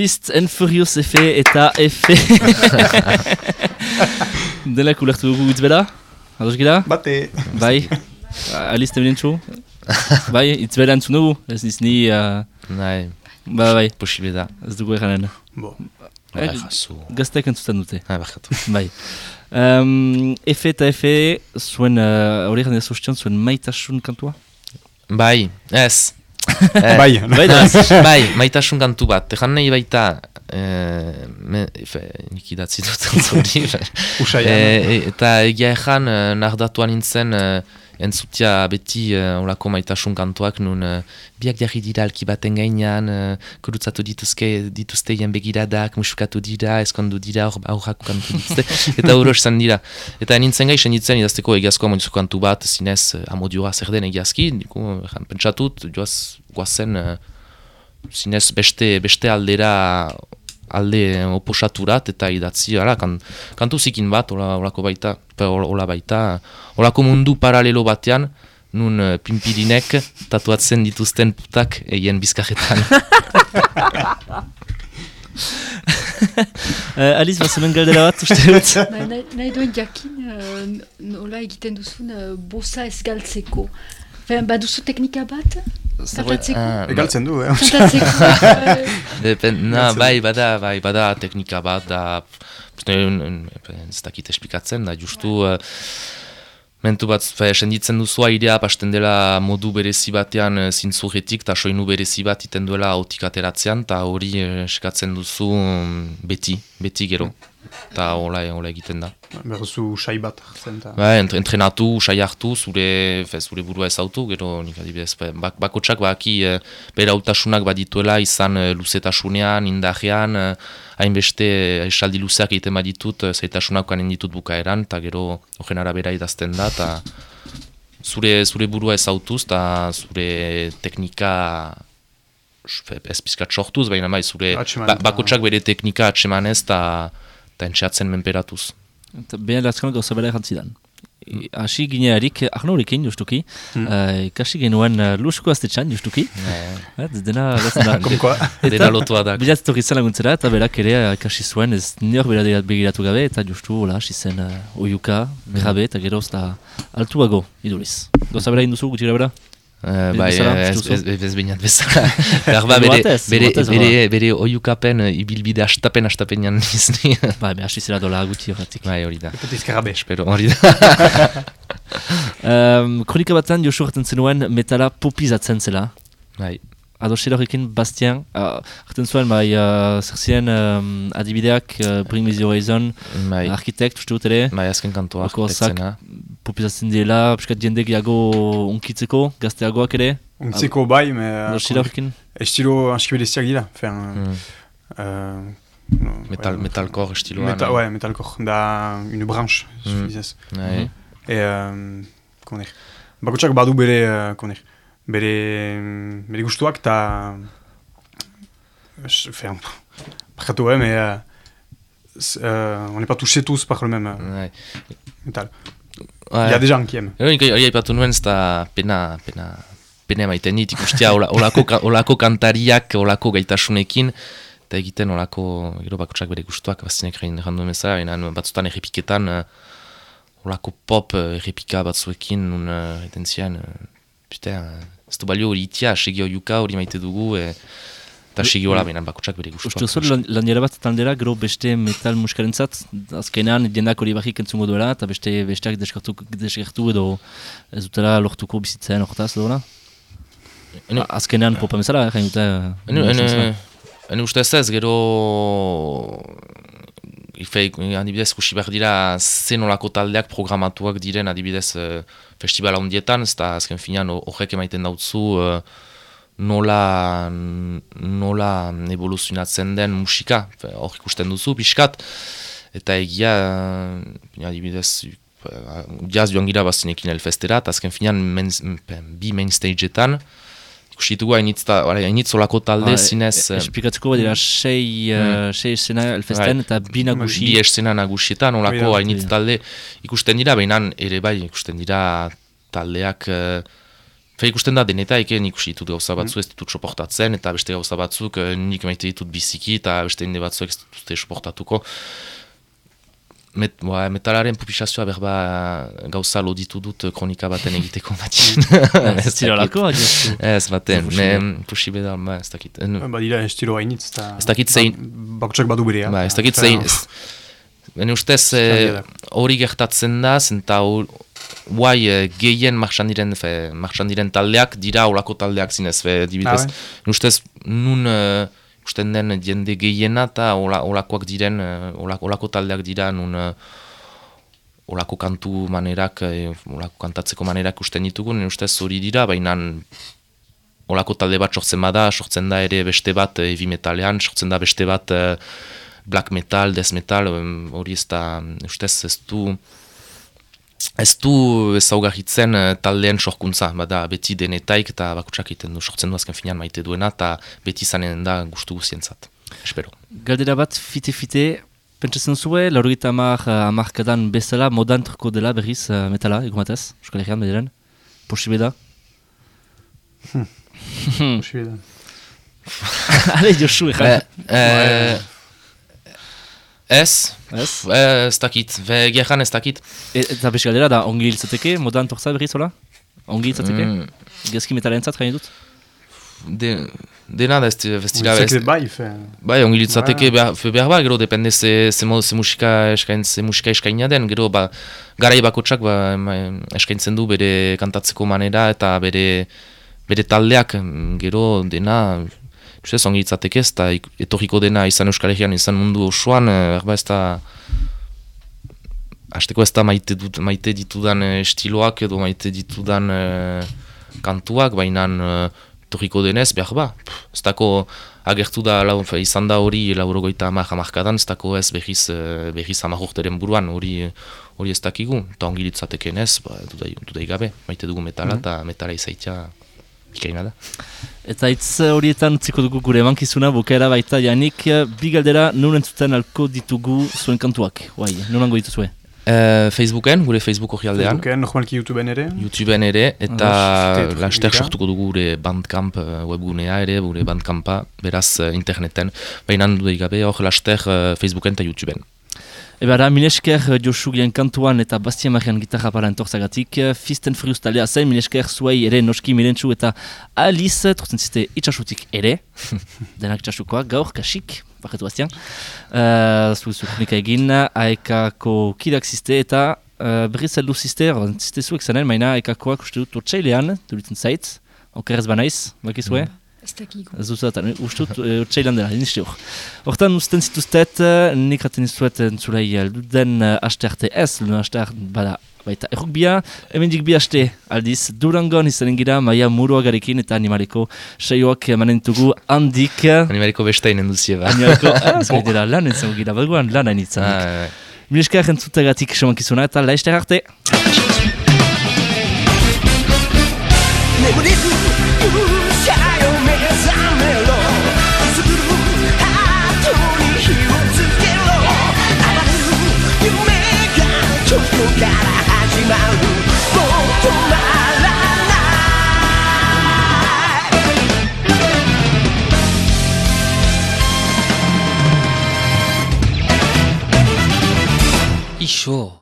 Fist and Furious Efe eta Efe. Denak ulertu dugu hitz bera? Ados gira? Bate. Bai. Aliz temenentzu? Bai, hitz bera entzun dugu? Ez niz ni... Uh... Nahi, Ba, bai. posible da. Ez dugu eranen. Bo. Eh, jaso. Gaztek entzuten dute. Ah, barkatu. Bai. Um, Efe eta Efe, zuen, uh, hori zuztion, zuen maitasun kantua? Bai, ez. Eh, Bai. Bai da. [LAUGHS] bai, maitasun kantu bat. Ejan nahi baita, eh, me, efe, nik idatzi dut [LAUGHS] zuri. Usaian. e, eta egia ejan, eh, nardatuan nintzen, eh, entzutia beti eh, olako maitasun kantuak nun eh, biak jarri dira alki baten gainean, eh, kurutzatu dituzke, dituzte jen begiradak, musukatu dira, eskondu dira, aur- aurrako kantu dituzte, [LAUGHS] eta hori esan dira. Eta nintzen gai, senitzen idazteko egiazko amontzuko kantu bat, zinez eh, amodioa zer den egiazki, niku, ejan, pentsatut, joaz, guazen, eh, zinez beste, beste aldera alde oposaturat eta idatzi, ara, kan, kantu zikin bat, ola, olako baita, ola, ola baita, olako mundu paralelo batean, nun uh, pimpirinek tatuatzen dituzten putak eien bizkajetan. [LAUGHS] Uh, Aliz, bazemen galdera bat, uste dut? [LAUGHS] Nahi, nahi duen jakin, uh, nola egiten duzun uh, bosa ez galtzeko. Baduzu teknika bat? Kantatzeko? Ah, Egaltzen du, eh? Kantatzeko? eh, na, bai, bada, bai, bada teknika bat, da, ez dakit esplikatzen, da, justu, uh, mentu bat, fe, senditzen duzu airea, pasten dela modu berezi batean uh, zintzurretik, eta soinu berezi bat iten duela autik ateratzean, eta hori uh, eskatzen duzu um, beti, beti gero, eta hola, hola egiten da. Berduzu usai bat hartzen eta... Ba, ent, entrenatu, usai hartu, zure, fe, zure burua ezautu, gero nik adibidez, be, bak, bakotsak baki e, bere hautasunak badituela izan e, luzetasunean, indajean, e, hainbeste e, esaldi luzeak egiten baditut, e, zaitasunak kanen ditut bukaeran, eta gero horren arabera idazten da, eta zure, zure burua ezautuz, eta zure teknika ez pizkat sortuz, baina bai, zure ba, bakotsak bere teknika atsemanez, eta eta entxeatzen menperatuz. Eta Behan latzkan gauza bera jantzidan. I- Hasi ginearik, ahnorekin justuki, uh, ikasi genuen uh, lusuko aztetxan justuki. Eh, dena gatzen da. [LAUGHS] Komkoa. Dena lotua da. Bilatzatu gizan laguntzera, eta berak ere uh, ikasi zuen, ez nior bera begiratu gabe, eta justu, hola, hasi zen uh, oiuka, grabe, eta gero da altuago, iduriz. Gauza bera induzu, gutxi bera? Uh, bai, bezala, ez, ez, ez bainat bezala. [LAUGHS] Edo bere, bere, bere, bere oiukapen, uh, ibilbide astapen astapenean [LAUGHS] nizni. Ba, me hasi zera dola gutxi horretik. bai, hori da. Petizkarabe. Espero, hori da. [LAUGHS] Um, kronika batan Josu hartzen zenuen metala popizatzen zela. bai. adosera horrekin Bastian, uh, hartzen zuen, bai, uh, zer ziren um, adibideak, uh, Bring Me The Horizon, Bai, architekt, uste dut ere, bai azken kantua, arkitektzena. Popizatzen direla, piskat jende gehiago unkitzeko, gazteagoak ere, Untzeko bai, me... adosera horrekin. Estilo aski bereziak dira. Enfin, Mm. euh, no, Metal, ouais, metalcore estiloan. Meta, ouais, metalcore. Da une branche, Mm. mm. Bai. E, um, comment dire, bakotsak badu bere, uh, comment dire, bere, bere gustuak eta, enfin, barkatu, eh, mais euh, c'est, euh, on n'est pas touchés tous par le même euh, Bai. metal. Il y a des gens qui aiment. Hori hori aipatu nuen, ez da pena, pena, pena emaiten dit, ikustea ola- olako, olako kantariak, olako gaitasunekin, eta egiten olako, gero bakotsak bere gustuak, bazinek egin jandu emeza, baina batzutan errepiketan, eh, olako pop eh, errepika batzuekin, nun uh, egiten zian, uh, putain, ez du balio hori itia, segio juka hori maite dugu, e, eta segio hola, baina bakotsak bere gustuak. Uste zuen, lan, lanera bat taldera, gero beste metal muskarentzat, azkenean jendak hori bakik entzungo duela, eta beste besteak deskartu, deskartu edo ez dutela lortuko bizitzen hortaz dola. Ene- Azkenean popa bezala, eh, jain dute. Ene, ene, ene ustez ez, gero... Ife, adibidez, ikusi behar dira zen olako taldeak programatuak diren adibidez eh, festivala hundietan, ez da azken finean ho- horrek emaiten dautzu eh, nola, nola evoluzionatzen den musika, hor ikusten duzu, pixkat, eta egia, adibidez, jaz joan gira bazinekin elfestera, eta azken finean main, bi main stageetan, ikusi ditugu hainitz, olako talde zinez... eh, Esplikatzeko badira sei, uh, sei escena elfesten Bai. eta bi nagusi. bi escena nagusietan, olako hainitz talde ikusten dira, baina ere bai ikusten dira taldeak... eh, Fe ikusten da denetaik, nik usi ditut gauza batzu ez ditut soportatzen, eta beste gauza batzuk nik maite ditut biziki, eta beste inde batzuek ez dituzte soportatuko. Met, boa, metalaren populazioa berba gauza loditu dut kronika baten egiteko [LAUGHS] batien. Ez dira lako, adiozu. Ez baten, Posible. me posible da, ba, ez dakit. En- Badira estilo hainitz, eta... Ez dakit zein- Ba, bakotsak badu berea. Ba, ez dakit zein, ez- Bene ustez, eh, hori gertatzen da, zenta guai eh, gehien marxan diren, fe, marxan diren taldeak, dira olako taldeak zinez, fe, dibidez. Ah, ustez, nun uh, usten den jende gehiena eta ola, olakoak diren, eh, olako, olako taldeak dira, nun olako kantu manerak, olako kantatzeko manerak usten ditugu, nire ustez hori dira, baina olako talde bat sortzen bada, sortzen da ere beste bat heavy metalean, sortzen da beste bat black metal, death metal, hori ez da, ustez ez du, ez du ezaugarritzen eh, taldeen sorkuntza, bada beti denetaik eta bakutsak egiten du, sortzen du azken finean maite duena, eta beti izanen da gustu guzientzat. Espero. Galdera bat, fite-fite, pentsatzen zue, laurogita amar, uh, amarkadan bezala, modantroko dela berriz metala, egumatez, Euskal Herrian, bederen? Posible da? posible da. [LAUGHS] Ale, Josu, Eh, egan. eh, ez, Ez? ez dakit, ve, gerran ez dakit. E, eta beste galdera da, ongi hiltzateke, modantorza berriz, hola? Ongi hiltzateke? Mm, Gezki metalen zat, gain dut? de, dena da ez, ez, Zek bai, fe. Bai, ongi litzateke Bai. behar, fe behar ba, gero depende ze, ze, mo- ze musika eskain, ze musika eskaina den, gero ba, garai bakotsak ba, eskaintzen du bere kantatzeko manera eta bere, bere taldeak, gero dena, Ustez, ongi litzateke ez, eta ik- etorriko dena izan Euskal Herrian, izan mundu osoan, eh, berba ez da, Azteko ez da maite, dut, maite ditudan eh, estiloak edo maite ditudan eh, kantuak, baina eh, etorriko denez, behar ba. Ez dako agertu da, lau, izan da hori laurogoita amak amarkadan, ez dako ez behiz, eh, behiz amak urteren buruan, hori hori ez dakigu. Eta ongi litzateken ez, ba, dudai, dudai gabe, maite dugu metala eta metala izaitia ikaina da. Eta hitz horietan utziko dugu gure emankizuna, bukaera baita Janik, eh, bi galdera nun entzuten alko ditugu zuen kantuak, guai, nunango dituzue? Eh, Facebooken, gure Facebook hori aldean. Facebooken, normalki YouTubeen ere. YouTubeen ere, eta Ados, laster dira. sortuko dugu gure Bandcamp eh, webgunea ere, gure Bandcampa, beraz eh, interneten. Baina dudai gabe hor laster eh, Facebooken eta YouTubeen. Ebara, minesker eh, Josu gien kantuan eta Bastien Marian gitarra para entorzagatik, eh, Fisten Furious talea zen, minesker zuei ere noski mirentzu eta Alice, trotzen ziste itxasutik ere, [LAUGHS] denak itxasukoak, gaur, kasik, baketu Bastien, uh, zu zu kronika egin, aekako kidak ziste eta uh, berriz heldu ziste, zuek zanen, maina aekakoak uste dut otxailean, duritzen zait, okerrez banaiz, bakizue, Ez dakigu. Ez dut zaten, ustut, uh, txailan dela, nizte hor. Hortan, usten zituztet, uh, nik haten izuet entzulei luden aste arte ez, luden aste arte, bada, baita errukbia, hemendik bi aste aldiz, durangon izanen gira, maia muruagarekin eta animaleko saioak manentugu handik. Animaliko bestein enduzie ba. Animaleko, [LAUGHS] ah, zaitera, lan entzango gira, bagoan lan hain itzan. Ah, bai. Mileska entzutagatik somankizuna eta laizte arte. 眠ここから始まるもう止まらない一生。